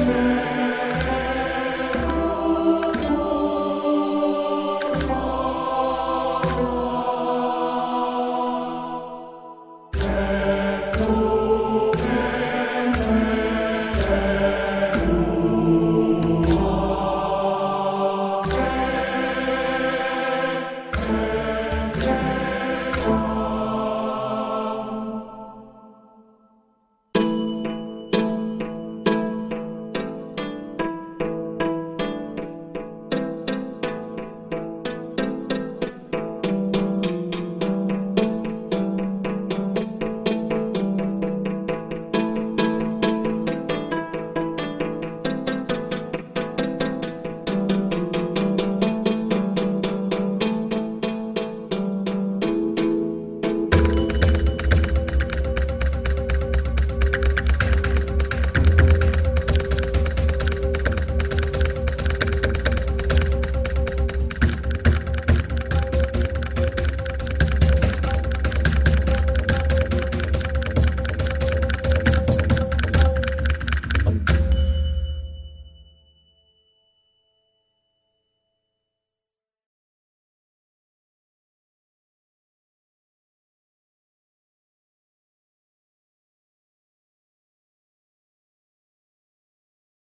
Amen.